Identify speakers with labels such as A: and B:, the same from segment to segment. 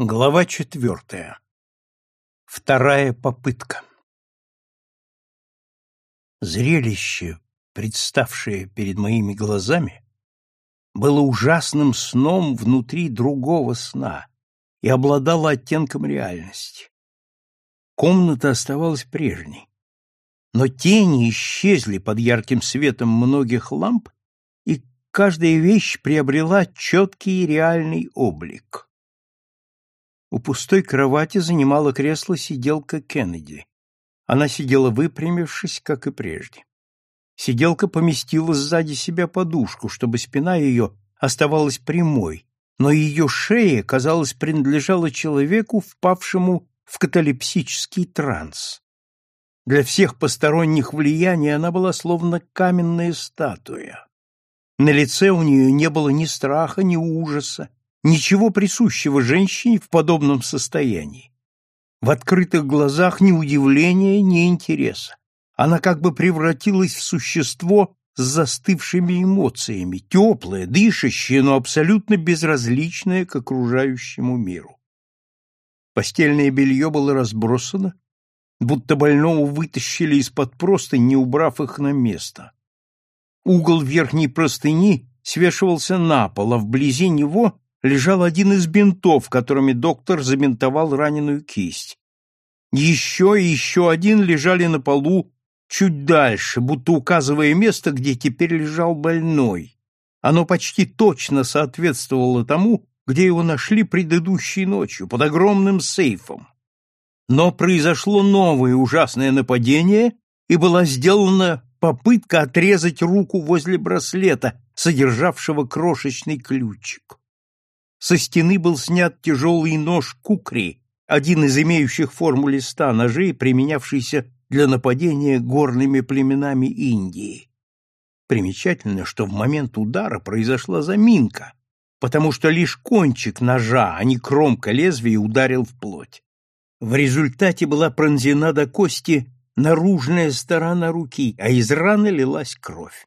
A: Глава четвертая. Вторая попытка. Зрелище, представшее перед моими глазами, было ужасным сном внутри другого сна и обладало оттенком реальности. Комната оставалась прежней, но тени исчезли под ярким светом многих ламп, и каждая вещь приобрела четкий реальный облик. У пустой кровати занимала кресло сиделка Кеннеди. Она сидела выпрямившись, как и прежде. Сиделка поместила сзади себя подушку, чтобы спина ее оставалась прямой, но ее шея, казалось, принадлежала человеку, впавшему в каталепсический транс. Для всех посторонних влияний она была словно каменная статуя. На лице у нее не было ни страха, ни ужаса, ничего присущего женщине в подобном состоянии. В открытых глазах ни удивления, ни интереса. Она как бы превратилась в существо с застывшими эмоциями, теплое, дышащее, но абсолютно безразличное к окружающему миру. Постельное белье было разбросано, будто больного вытащили из-под простынь, не убрав их на место. Угол верхней простыни свешивался на пол, а вблизи него лежал один из бинтов, которыми доктор забинтовал раненую кисть. Еще и еще один лежали на полу чуть дальше, будто указывая место, где теперь лежал больной. Оно почти точно соответствовало тому, где его нашли предыдущей ночью, под огромным сейфом. Но произошло новое ужасное нападение, и была сделана попытка отрезать руку возле браслета, содержавшего крошечный ключик. Со стены был снят тяжелый нож кукри, один из имеющих форму листа ножей, применявшийся для нападения горными племенами Индии. Примечательно, что в момент удара произошла заминка, потому что лишь кончик ножа, а не кромка лезвия ударил в плоть. В результате была пронзена до кости наружная сторона руки, а из раны лилась кровь.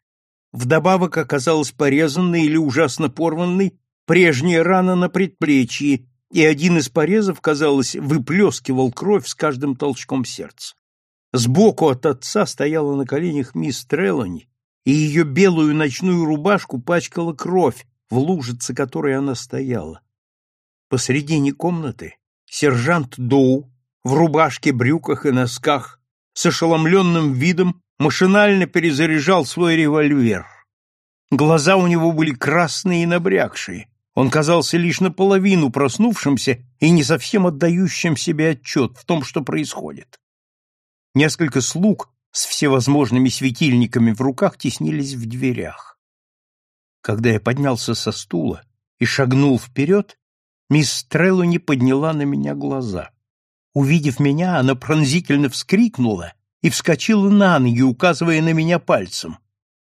A: Вдобавок оказалась порезанной или ужасно порванной прежняя рана на предплечье, и один из порезов, казалось, выплескивал кровь с каждым толчком сердца. Сбоку от отца стояла на коленях мисс Треллани, и ее белую ночную рубашку пачкала кровь, в лужице которой она стояла. Посредине комнаты сержант Доу в рубашке, брюках и носках с ошеломленным видом машинально перезаряжал свой револьвер. Глаза у него были красные и набрякшие, он казался лишь наполовину проснувшимся и не совсем отдающим себе отчет в том, что происходит. Несколько слуг с всевозможными светильниками в руках теснились в дверях. Когда я поднялся со стула и шагнул вперед, мисс не подняла на меня глаза. Увидев меня, она пронзительно вскрикнула и вскочила на ноги, указывая на меня пальцем.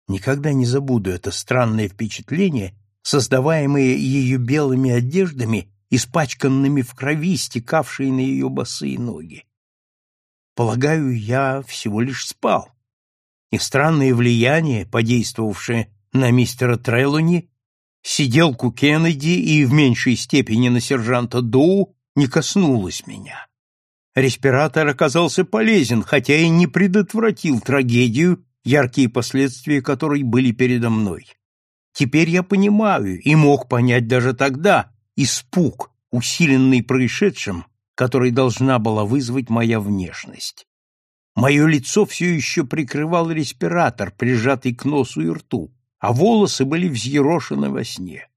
A: Никогда не забуду это странное впечатление создаваемые ее белыми одеждами, испачканными в крови, стекавшей на ее босые ноги. Полагаю, я всего лишь спал, и странное влияние, подействовавшее на мистера Треллони, сиделку Кеннеди и в меньшей степени на сержанта Доу, не коснулось меня. Респиратор оказался полезен, хотя и не предотвратил трагедию, яркие последствия которой были передо мной. Теперь я понимаю и мог понять даже тогда испуг, усиленный происшедшим, который должна была вызвать моя внешность. Мое лицо все еще прикрывал респиратор, прижатый к носу и рту, а волосы были взъерошены во сне.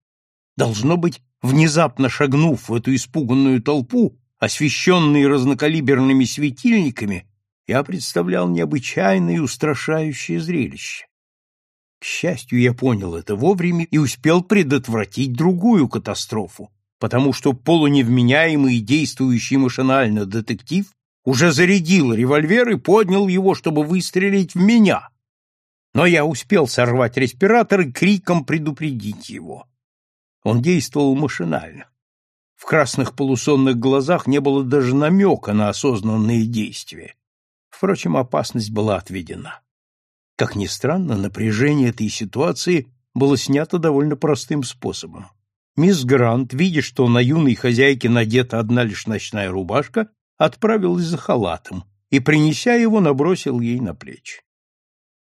A: Должно быть, внезапно шагнув в эту испуганную толпу, освещенные разнокалиберными светильниками, я представлял необычайное и устрашающее зрелище. К счастью, я понял это вовремя и успел предотвратить другую катастрофу, потому что полуневменяемый действующий машинально детектив уже зарядил револьвер и поднял его, чтобы выстрелить в меня. Но я успел сорвать респиратор и криком предупредить его. Он действовал машинально. В красных полусонных глазах не было даже намека на осознанные действия. Впрочем, опасность была отведена. Как ни странно, напряжение этой ситуации было снято довольно простым способом. Мисс Грант, видя, что на юной хозяйке надета одна лишь ночная рубашка, отправилась за халатом и, принеся его, набросил ей на плечи.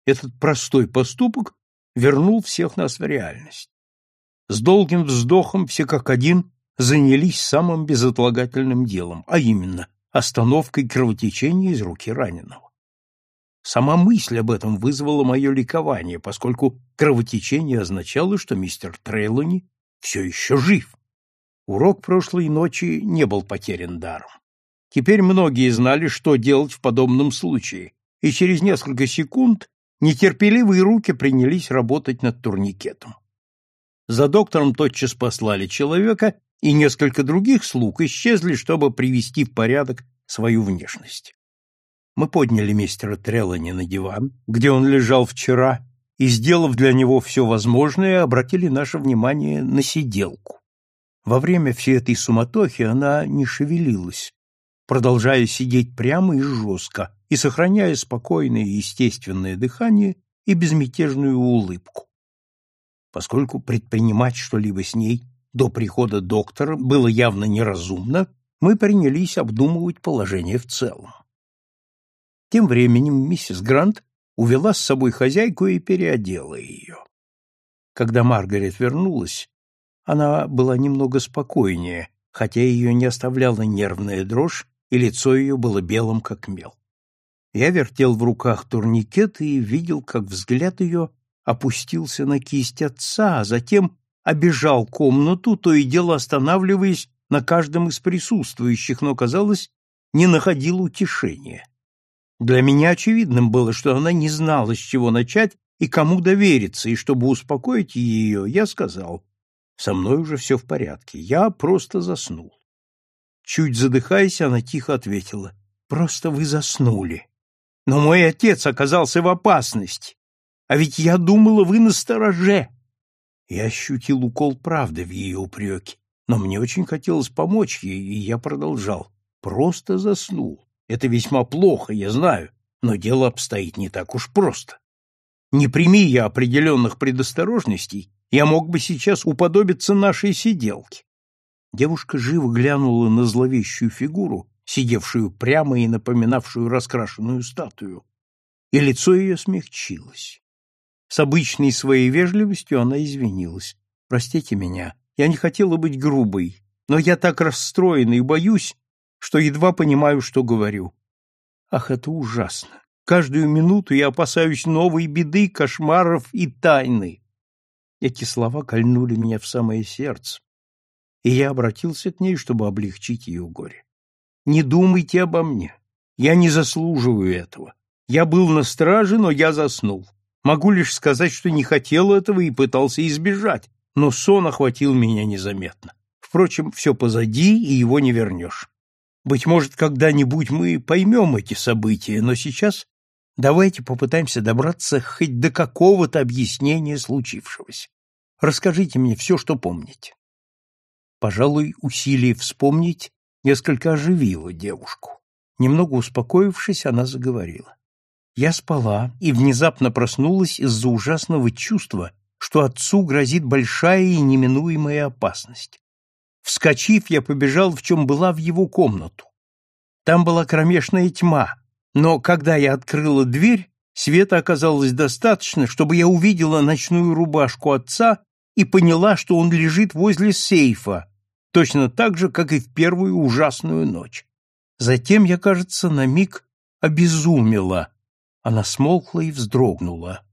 A: Этот простой поступок вернул всех нас в реальность. С долгим вздохом все как один занялись самым безотлагательным делом, а именно остановкой кровотечения из руки раненого. Сама мысль об этом вызвала мое ликование, поскольку кровотечение означало, что мистер Трейлони все еще жив. Урок прошлой ночи не был потерян даром. Теперь многие знали, что делать в подобном случае, и через несколько секунд нетерпеливые руки принялись работать над турникетом. За доктором тотчас послали человека, и несколько других слуг исчезли, чтобы привести в порядок свою внешность. Мы подняли мистера Треллани на диван, где он лежал вчера, и, сделав для него все возможное, обратили наше внимание на сиделку. Во время всей этой суматохи она не шевелилась, продолжая сидеть прямо и жестко, и сохраняя спокойное и естественное дыхание и безмятежную улыбку. Поскольку предпринимать что-либо с ней до прихода доктора было явно неразумно, мы принялись обдумывать положение в целом. Тем временем миссис Грант увела с собой хозяйку и переодела ее. Когда Маргарет вернулась, она была немного спокойнее, хотя ее не оставляла нервная дрожь, и лицо ее было белым, как мел. Я вертел в руках турникет и видел, как взгляд ее опустился на кисть отца, а затем обежал комнату, то и дело останавливаясь на каждом из присутствующих, но, казалось, не находил утешения. Для меня очевидным было, что она не знала, с чего начать и кому довериться, и чтобы успокоить ее, я сказал, со мной уже все в порядке, я просто заснул. Чуть задыхаясь, она тихо ответила, просто вы заснули. Но мой отец оказался в опасности, а ведь я думала, вы на стороже. Я ощутил укол правды в ее упреке, но мне очень хотелось помочь ей, и я продолжал. Просто заснул. Это весьма плохо, я знаю, но дело обстоит не так уж просто. Не прими я определенных предосторожностей, я мог бы сейчас уподобиться нашей сиделке. Девушка живо глянула на зловещую фигуру, сидевшую прямо и напоминавшую раскрашенную статую, и лицо ее смягчилось. С обычной своей вежливостью она извинилась. «Простите меня, я не хотела быть грубой, но я так расстроена и боюсь, что едва понимаю, что говорю. Ах, это ужасно! Каждую минуту я опасаюсь новой беды, кошмаров и тайны». Эти слова кольнули меня в самое сердце, и я обратился к ней, чтобы облегчить ее горе. «Не думайте обо мне. Я не заслуживаю этого. Я был на страже, но я заснул. Могу лишь сказать, что не хотел этого и пытался избежать, но сон охватил меня незаметно. Впрочем, все позади, и его не вернешь. Быть может, когда-нибудь мы поймем эти события, но сейчас давайте попытаемся добраться хоть до какого-то объяснения случившегося. Расскажите мне все, что помните. Пожалуй, усилие вспомнить несколько оживило девушку. Немного успокоившись, она заговорила. Я спала и внезапно проснулась из-за ужасного чувства, что отцу грозит большая и неминуемая опасность. Вскочив, я побежал, в чем была, в его комнату. Там была кромешная тьма, но когда я открыла дверь, света оказалось достаточно, чтобы я увидела ночную рубашку отца и поняла, что он лежит возле сейфа, точно так же, как и в первую ужасную ночь. Затем я, кажется, на миг обезумела она смолкла и вздрогнула.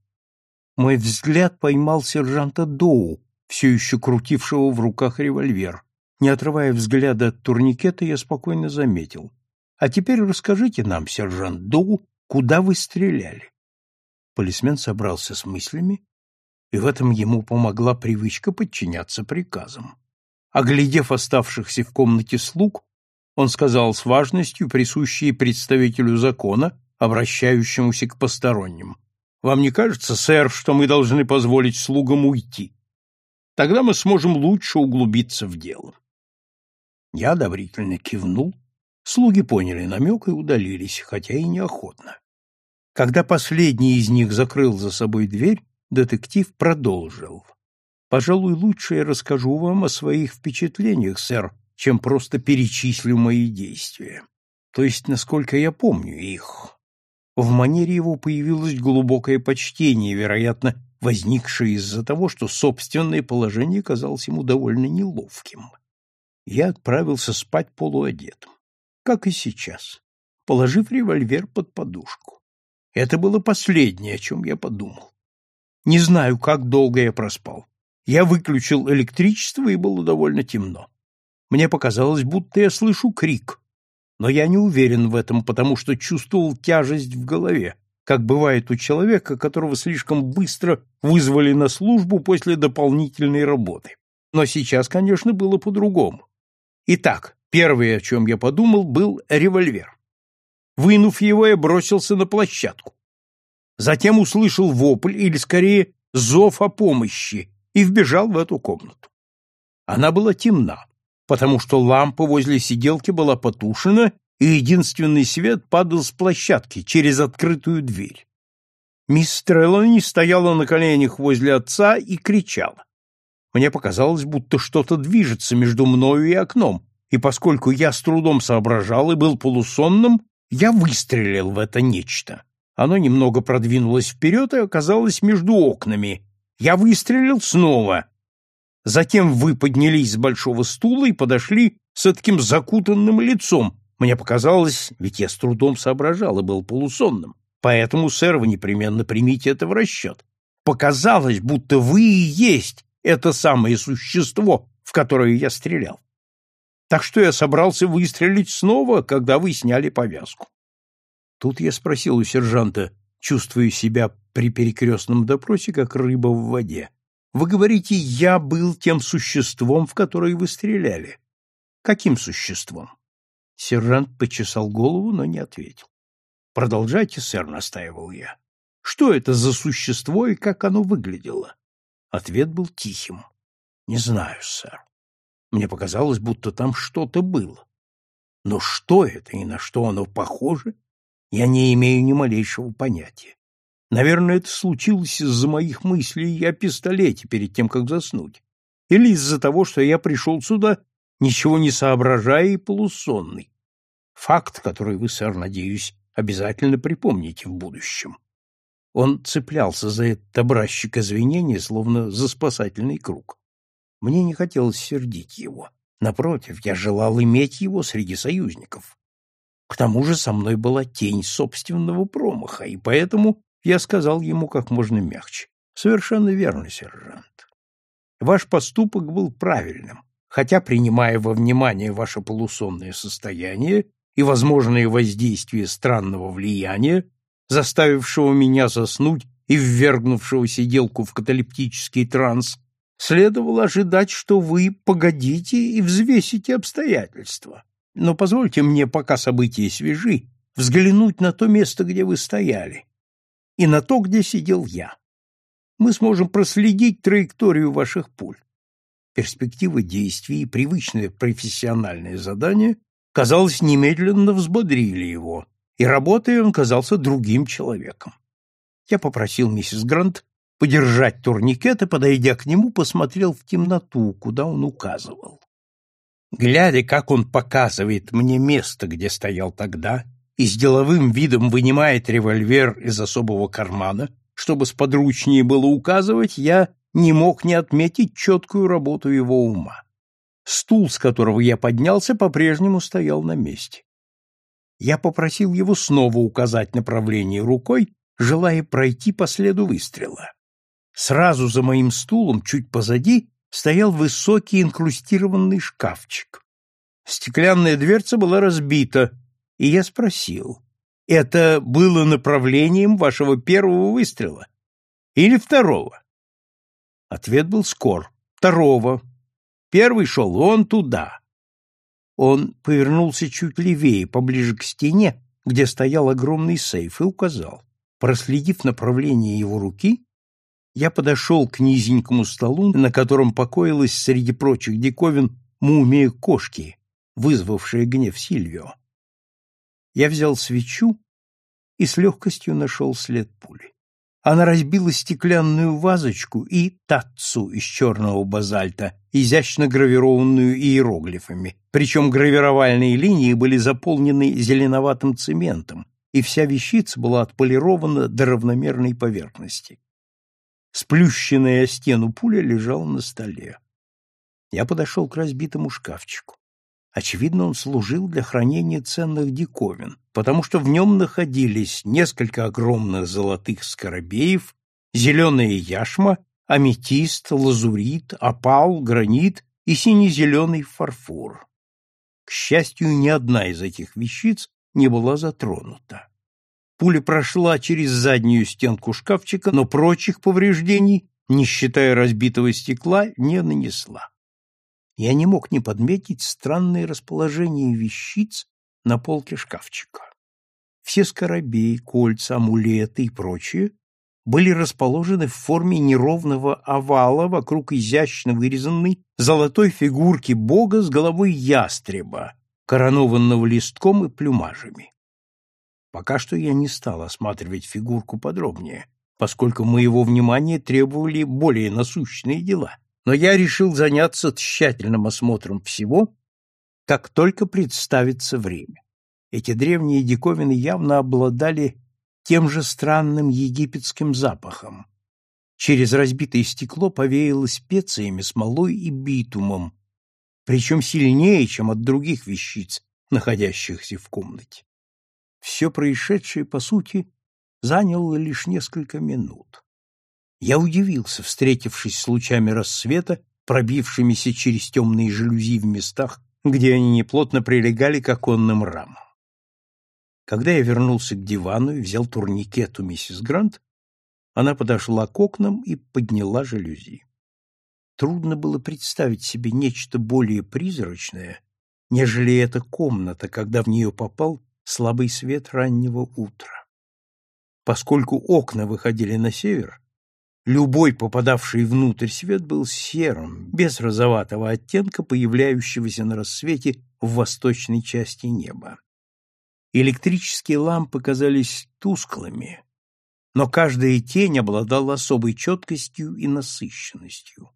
A: Мой взгляд поймал сержанта Доу, все еще крутившего в руках револьвер. Не отрывая взгляда от турникета, я спокойно заметил. «А теперь расскажите нам, сержант Доу, куда вы стреляли?» Полисмен собрался с мыслями, и в этом ему помогла привычка подчиняться приказам. Оглядев оставшихся в комнате слуг, он сказал с важностью, присущей представителю закона, обращающемуся к посторонним. Вам не кажется, сэр, что мы должны позволить слугам уйти? Тогда мы сможем лучше углубиться в дело. Я одобрительно кивнул. Слуги поняли намек и удалились, хотя и неохотно. Когда последний из них закрыл за собой дверь, детектив продолжил. Пожалуй, лучше я расскажу вам о своих впечатлениях, сэр, чем просто перечислю мои действия. То есть, насколько я помню их. В манере его появилось глубокое почтение, вероятно, возникшее из-за того, что собственное положение казалось ему довольно неловким. Я отправился спать полуодетым, как и сейчас, положив револьвер под подушку. Это было последнее, о чем я подумал. Не знаю, как долго я проспал. Я выключил электричество, и было довольно темно. Мне показалось, будто я слышу крик, но я не уверен в этом, потому что чувствовал тяжесть в голове, как бывает у человека, которого слишком быстро вызвали на службу после дополнительной работы. Но сейчас, конечно, было по-другому. Итак, первое, о чем я подумал, был револьвер. Вынув его, я бросился на площадку. Затем услышал вопль, или скорее зов о помощи, и вбежал в эту комнату. Она была темна потому что лампа возле сиделки была потушена, и единственный свет падал с площадки через открытую дверь. Мисс Треллани стояла на коленях возле отца и кричала. Мне показалось, будто что-то движется между мною и окном, и поскольку я с трудом соображал и был полусонным, я выстрелил в это нечто. Оно немного продвинулось вперед и оказалось между окнами. Я выстрелил снова, Затем вы поднялись с большого стула и подошли с таким закутанным лицом. Мне показалось, ведь я с трудом соображал и был полусонным. Поэтому, сэр, вы непременно примите это в расчет. Показалось, будто вы и есть это самое существо, в которое я стрелял. Так что я собрался выстрелить снова, когда вы сняли повязку. Тут я спросил у сержанта, чувствуя себя при перекрестном допросе, как рыба в воде. Вы говорите, я был тем существом, в которое вы стреляли. Каким существом? Сержант почесал голову, но не ответил. Продолжайте, сэр, настаивал я. Что это за существо и как оно выглядело? Ответ был тихим. Не знаю, сэр. Мне показалось, будто там что-то было. Но что это и на что оно похоже, я не имею ни малейшего понятия. Наверное, это случилось из-за моих мыслей о пистолете перед тем, как заснуть. Или из-за того, что я пришел сюда, ничего не соображая и полусонный. Факт, который вы, сэр, надеюсь, обязательно припомните в будущем. Он цеплялся за этот образчик извинения, словно за спасательный круг. Мне не хотелось сердить его. Напротив, я желал иметь его среди союзников. К тому же со мной была тень собственного промаха, и поэтому я сказал ему как можно мягче. Совершенно верно, сержант. Ваш поступок был правильным, хотя, принимая во внимание ваше полусонное состояние и возможные воздействия странного влияния, заставившего меня заснуть и ввергнувшего сиделку в каталептический транс, следовало ожидать, что вы погодите и взвесите обстоятельства. Но позвольте мне, пока события свежи, взглянуть на то место, где вы стояли, и на то, где сидел я. Мы сможем проследить траекторию ваших пуль. Перспектива действий и привычное профессиональное задание, казалось, немедленно взбодрили его, и работая он казался другим человеком. Я попросил миссис Грант подержать турникет и, подойдя к нему, посмотрел в темноту, куда он указывал. Глядя, как он показывает мне место, где стоял тогда, и с деловым видом вынимает револьвер из особого кармана, чтобы сподручнее было указывать, я не мог не отметить четкую работу его ума. Стул, с которого я поднялся, по-прежнему стоял на месте. Я попросил его снова указать направление рукой, желая пройти по следу выстрела. Сразу за моим стулом, чуть позади, стоял высокий инкрустированный шкафчик. Стеклянная дверца была разбита, и я спросил, это было направлением вашего первого выстрела или второго? Ответ был скор. Второго. Первый шел он туда. Он повернулся чуть левее, поближе к стене, где стоял огромный сейф, и указал. Проследив направление его руки, я подошел к низенькому столу, на котором покоилась среди прочих диковин мумия кошки, вызвавшая гнев Сильвио. Я взял свечу и с легкостью нашел след пули. Она разбила стеклянную вазочку и татцу из черного базальта, изящно гравированную иероглифами, причем гравировальные линии были заполнены зеленоватым цементом, и вся вещица была отполирована до равномерной поверхности. Сплющенная о стену пуля лежала на столе. Я подошел к разбитому шкафчику. Очевидно, он служил для хранения ценных диковин, потому что в нем находились несколько огромных золотых скоробеев, зеленая яшма, аметист, лазурит, опал, гранит и сине-зеленый фарфор. К счастью, ни одна из этих вещиц не была затронута. Пуля прошла через заднюю стенку шкафчика, но прочих повреждений, не считая разбитого стекла, не нанесла я не мог не подметить странное расположение вещиц на полке шкафчика. Все скоробеи, кольца, амулеты и прочее были расположены в форме неровного овала вокруг изящно вырезанной золотой фигурки бога с головой ястреба, коронованного листком и плюмажами. Пока что я не стал осматривать фигурку подробнее, поскольку моего внимания требовали более насущные дела но я решил заняться тщательным осмотром всего, как только представится время. Эти древние диковины явно обладали тем же странным египетским запахом. Через разбитое стекло повеяло специями, смолой и битумом, причем сильнее, чем от других вещиц, находящихся в комнате. Все происшедшее, по сути, заняло лишь несколько минут. Я удивился, встретившись с лучами рассвета, пробившимися через темные жалюзи в местах, где они неплотно прилегали к оконным рамам. Когда я вернулся к дивану и взял турникет у миссис Грант, она подошла к окнам и подняла жалюзи. Трудно было представить себе нечто более призрачное, нежели эта комната, когда в нее попал слабый свет раннего утра. Поскольку окна выходили на север, Любой попадавший внутрь свет был серым, без розоватого оттенка, появляющегося на рассвете в восточной части неба. Электрические лампы казались тусклыми, но каждая тень обладала особой четкостью и насыщенностью.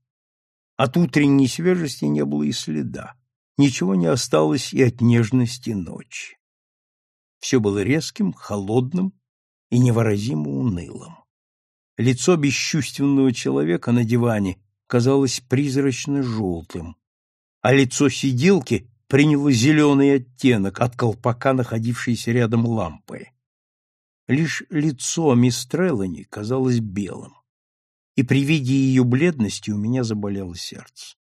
A: От утренней свежести не было и следа, ничего не осталось и от нежности ночи. Все было резким, холодным и невыразимо унылым. Лицо бесчувственного человека на диване казалось призрачно-желтым, а лицо сиделки приняло зеленый оттенок от колпака, находившейся рядом лампы. Лишь лицо мисс Треллани казалось белым, и при виде ее бледности у меня заболело сердце.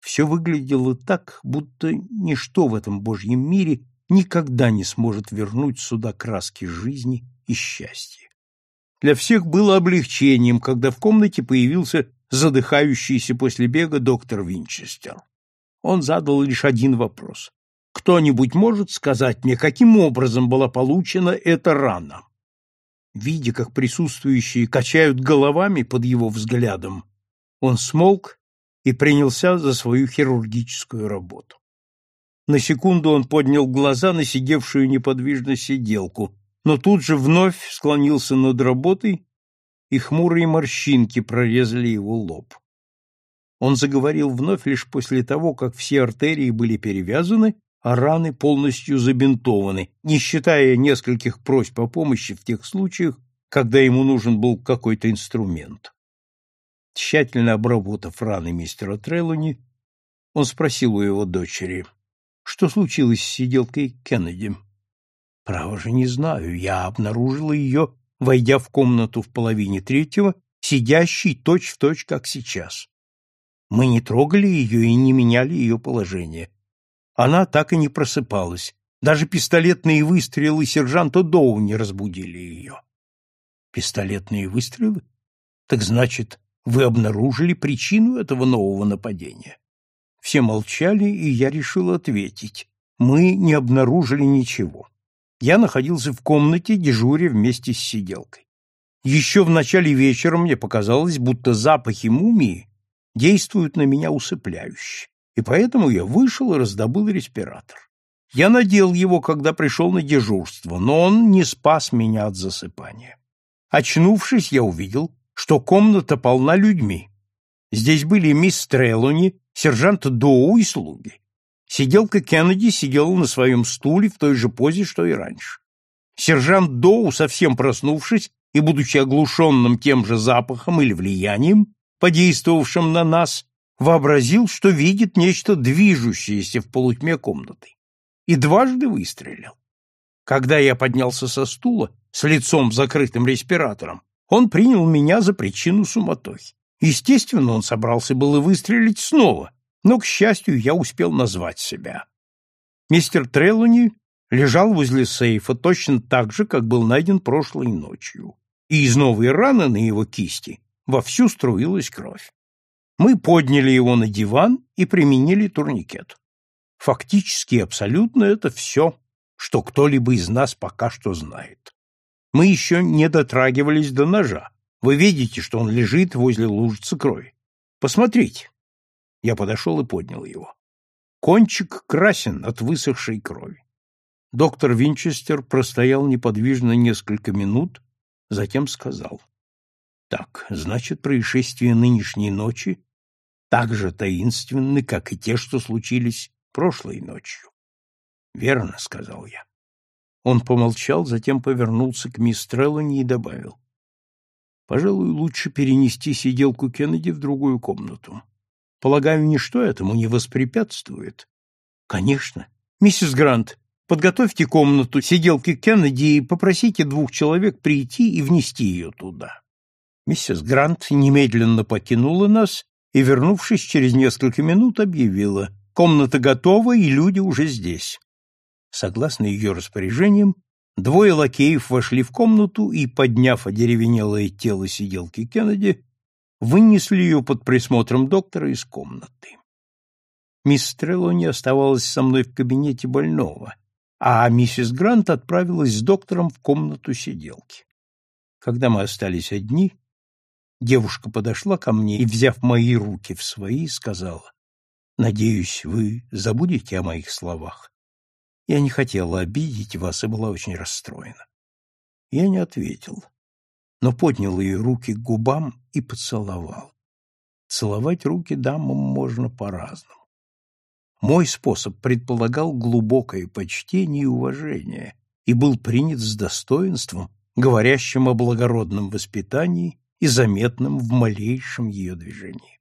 A: Все выглядело так, будто ничто в этом Божьем мире никогда не сможет вернуть сюда краски жизни и счастья для всех было облегчением, когда в комнате появился задыхающийся после бега доктор Винчестер. Он задал лишь один вопрос. «Кто-нибудь может сказать мне, каким образом была получена эта рана?» Видя, как присутствующие качают головами под его взглядом, он смолк и принялся за свою хирургическую работу. На секунду он поднял глаза на сидевшую неподвижно сиделку, но тут же вновь склонился над работой, и хмурые морщинки прорезали его лоб. Он заговорил вновь лишь после того, как все артерии были перевязаны, а раны полностью забинтованы, не считая нескольких просьб о помощи в тех случаях, когда ему нужен был какой-то инструмент. Тщательно обработав раны мистера Треллони, он спросил у его дочери, что случилось с сиделкой Кеннеди. Право же не знаю, я обнаружила ее, войдя в комнату в половине третьего, сидящей точь-в-точь, как сейчас. Мы не трогали ее и не меняли ее положение. Она так и не просыпалась. Даже пистолетные выстрелы сержанта Доу не разбудили ее. Пистолетные выстрелы? Так значит, вы обнаружили причину этого нового нападения? Все молчали, и я решил ответить. Мы не обнаружили ничего я находился в комнате, дежуря вместе с сиделкой. Еще в начале вечера мне показалось, будто запахи мумии действуют на меня усыпляюще, и поэтому я вышел и раздобыл респиратор. Я надел его, когда пришел на дежурство, но он не спас меня от засыпания. Очнувшись, я увидел, что комната полна людьми. Здесь были мисс Трелони, сержант Доу и слуги. Сиделка Кеннеди сидела на своем стуле в той же позе, что и раньше. Сержант Доу, совсем проснувшись и будучи оглушенным тем же запахом или влиянием, подействовавшим на нас, вообразил, что видит нечто движущееся в полутьме комнаты, и дважды выстрелил. Когда я поднялся со стула с лицом закрытым респиратором, он принял меня за причину суматохи. Естественно, он собрался было выстрелить снова, но, к счастью, я успел назвать себя. Мистер Трелуни лежал возле сейфа точно так же, как был найден прошлой ночью, и из новой раны на его кисти вовсю струилась кровь. Мы подняли его на диван и применили турникет. Фактически абсолютно это все, что кто-либо из нас пока что знает. Мы еще не дотрагивались до ножа, вы видите, что он лежит возле лужицы крови. Посмотрите. Я подошел и поднял его. Кончик красен от высохшей крови. Доктор Винчестер простоял неподвижно несколько минут, затем сказал. Так, значит, происшествия нынешней ночи так же таинственны, как и те, что случились прошлой ночью. Верно, сказал я. Он помолчал, затем повернулся к мисс Треллани и добавил. Пожалуй, лучше перенести сиделку Кеннеди в другую комнату. Полагаю, ничто этому не воспрепятствует. Конечно. Миссис Грант, подготовьте комнату сиделки Кеннеди и попросите двух человек прийти и внести ее туда. Миссис Грант немедленно покинула нас и, вернувшись через несколько минут, объявила, комната готова и люди уже здесь. Согласно ее распоряжениям, Двое лакеев вошли в комнату и, подняв одеревенелое тело сиделки Кеннеди, вынесли ее под присмотром доктора из комнаты. Мисс Треллони оставалась со мной в кабинете больного, а миссис Грант отправилась с доктором в комнату сиделки. Когда мы остались одни, девушка подошла ко мне и, взяв мои руки в свои, сказала, «Надеюсь, вы забудете о моих словах. Я не хотела обидеть вас и была очень расстроена. Я не ответил, но поднял ее руки к губам и поцеловал. Целовать руки дамам можно по-разному. Мой способ предполагал глубокое почтение и уважение и был принят с достоинством, говорящим о благородном воспитании и заметным в малейшем ее движении.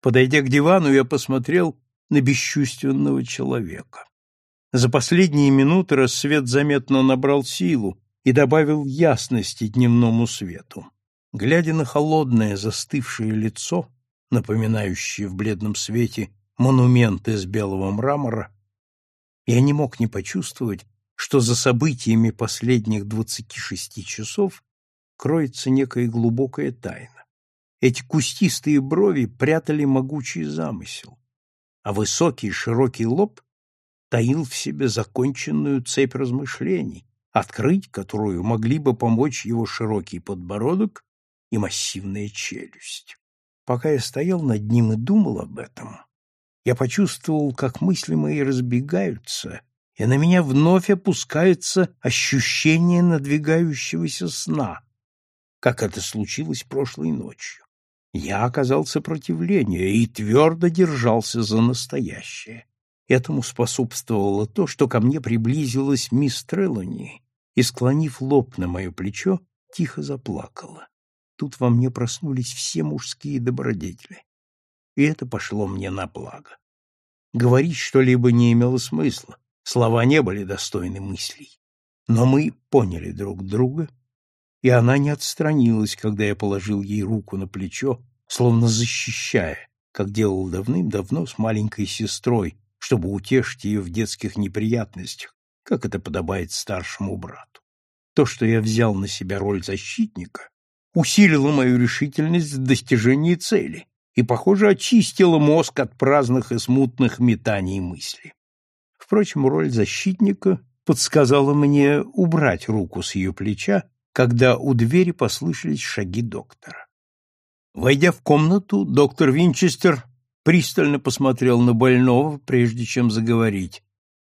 A: Подойдя к дивану, я посмотрел на бесчувственного человека. За последние минуты рассвет заметно набрал силу и добавил ясности дневному свету. Глядя на холодное застывшее лицо, напоминающее в бледном свете монумент из белого мрамора, я не мог не почувствовать, что за событиями последних двадцати шести часов кроется некая глубокая тайна. Эти кустистые брови прятали могучий замысел, а высокий широкий лоб таил в себе законченную цепь размышлений, открыть которую могли бы помочь его широкий подбородок и массивная челюсть. Пока я стоял над ним и думал об этом, я почувствовал, как мысли мои разбегаются, и на меня вновь опускается ощущение надвигающегося сна, как это случилось прошлой ночью. Я оказал сопротивление и твердо держался за настоящее. Этому способствовало то, что ко мне приблизилась мисс Треллани и, склонив лоб на мое плечо, тихо заплакала. Тут во мне проснулись все мужские добродетели. И это пошло мне на благо. Говорить что-либо не имело смысла, слова не были достойны мыслей. Но мы поняли друг друга, и она не отстранилась, когда я положил ей руку на плечо, словно защищая, как делал давным-давно с маленькой сестрой, чтобы утешить ее в детских неприятностях, как это подобает старшему брату. То, что я взял на себя роль защитника, усилило мою решительность в достижении цели и, похоже, очистило мозг от праздных и смутных метаний мысли. Впрочем, роль защитника подсказала мне убрать руку с ее плеча, когда у двери послышались шаги доктора. Войдя в комнату, доктор Винчестер пристально посмотрел на больного, прежде чем заговорить.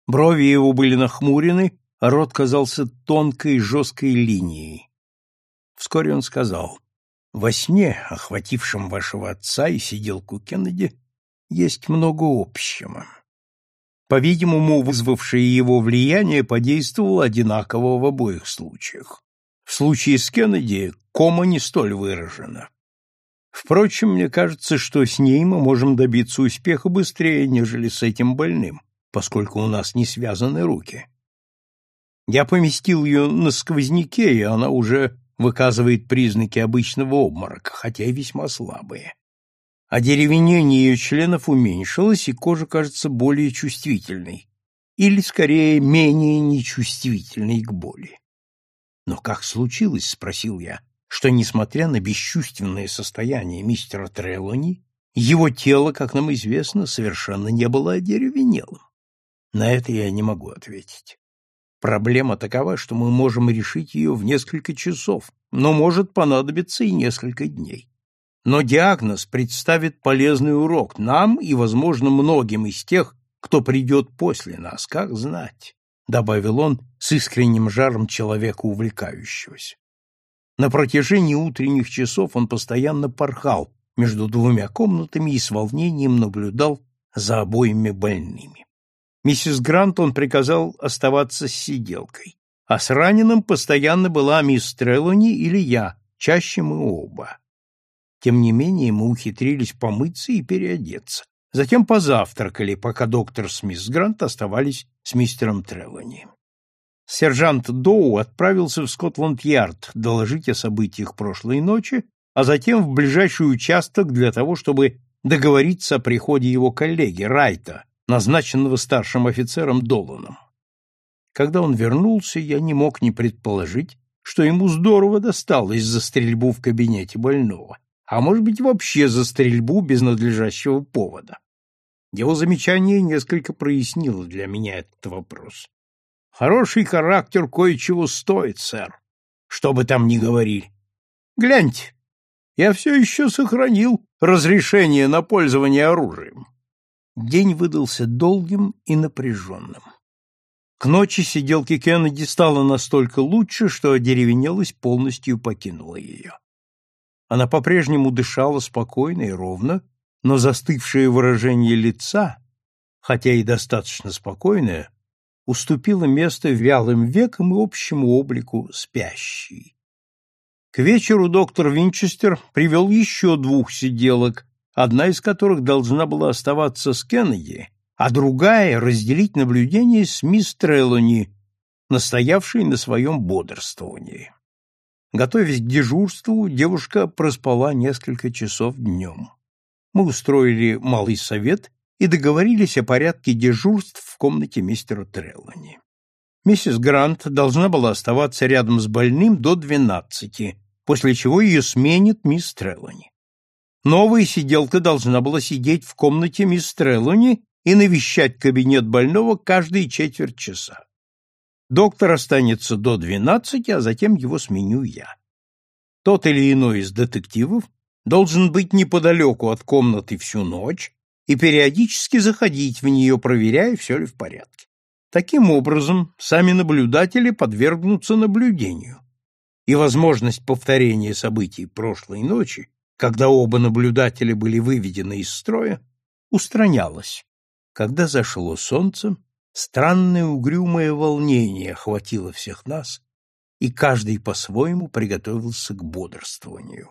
A: Брови его были нахмурены, а рот казался тонкой жесткой линией. Вскоре он сказал, «Во сне, охватившем вашего отца и сиделку Кеннеди, есть много общего. По-видимому, вызвавшее его влияние подействовало одинаково в обоих случаях. В случае с Кеннеди кома не столь выражена. Впрочем, мне кажется, что с ней мы можем добиться успеха быстрее, нежели с этим больным, поскольку у нас не связаны руки. Я поместил ее на сквозняке, и она уже выказывает признаки обычного обморока, хотя и весьма слабые. Одеревенение ее членов уменьшилось, и кожа кажется более чувствительной, или, скорее, менее нечувствительной к боли. «Но как случилось?» — спросил я, что, несмотря на бесчувственное состояние мистера Трелони, его тело, как нам известно, совершенно не было одеревенелым. На это я не могу ответить. Проблема такова, что мы можем решить ее в несколько часов, но может понадобиться и несколько дней. Но диагноз представит полезный урок нам и, возможно, многим из тех, кто придет после нас, как знать, — добавил он с искренним жаром человека увлекающегося. На протяжении утренних часов он постоянно порхал между двумя комнатами и с волнением наблюдал за обоими больными. Миссис Грант он приказал оставаться с сиделкой, а с раненым постоянно была мисс Трелони или я, чаще мы оба. Тем не менее мы ухитрились помыться и переодеться. Затем позавтракали, пока доктор с Грант оставались с мистером Треллани. Сержант Доу отправился в Скотланд-Ярд доложить о событиях прошлой ночи, а затем в ближайший участок для того, чтобы договориться о приходе его коллеги Райта, назначенного старшим офицером Доланом. Когда он вернулся, я не мог не предположить, что ему здорово досталось за стрельбу в кабинете больного, а может быть вообще за стрельбу без надлежащего повода. Его замечание несколько прояснило для меня этот вопрос. Хороший характер кое-чего стоит, сэр, что бы там ни говорили. Гляньте, я все еще сохранил разрешение на пользование оружием. День выдался долгим и напряженным. К ночи сиделки Кеннеди стало настолько лучше, что одеревенелость полностью покинула ее. Она по-прежнему дышала спокойно и ровно, но застывшее выражение лица, хотя и достаточно спокойное, уступило место вялым векам и общему облику спящей. К вечеру доктор Винчестер привел еще двух сиделок, одна из которых должна была оставаться с Кеннеди, а другая — разделить наблюдение с мисс Треллони, настоявшей на своем бодрствовании. Готовясь к дежурству, девушка проспала несколько часов днем. Мы устроили малый совет и договорились о порядке дежурств в комнате мистера Треллани. Миссис Грант должна была оставаться рядом с больным до двенадцати, после чего ее сменит мисс Треллани. Новая сиделка должна была сидеть в комнате мисс Треллани и навещать кабинет больного каждые четверть часа. Доктор останется до двенадцати, а затем его сменю я. Тот или иной из детективов должен быть неподалеку от комнаты всю ночь и периодически заходить в нее, проверяя, все ли в порядке. Таким образом, сами наблюдатели подвергнутся наблюдению, и возможность повторения событий прошлой ночи, когда оба наблюдателя были выведены из строя, устранялась. Когда зашло солнце, Странное угрюмое волнение охватило всех нас, и каждый по-своему приготовился к бодрствованию.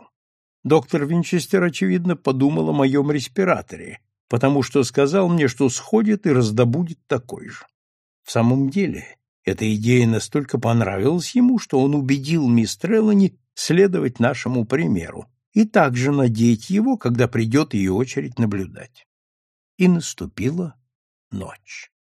A: Доктор Винчестер, очевидно, подумал о моем респираторе, потому что сказал мне, что сходит и раздобудет такой же. В самом деле, эта идея настолько понравилась ему, что он убедил мисс Треллани следовать нашему примеру и также надеть его, когда придет ее очередь наблюдать. И наступила ночь.